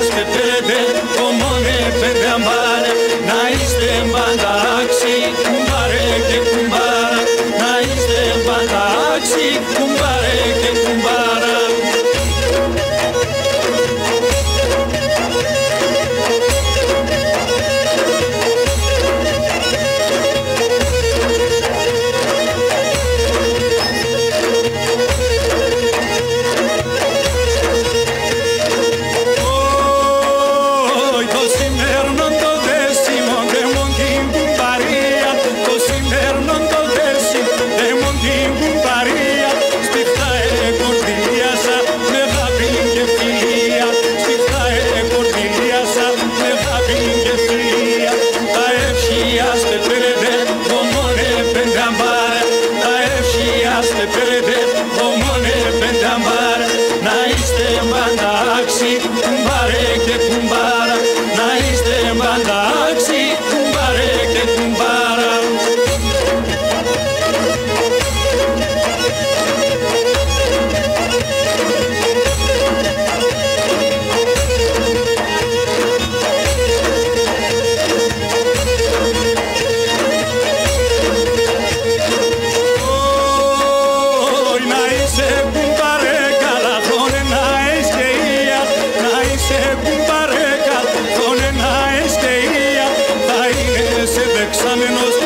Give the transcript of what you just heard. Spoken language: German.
las pe pe pe, como ne pe pe ambale, na iste mbandale. I've εξάμεινος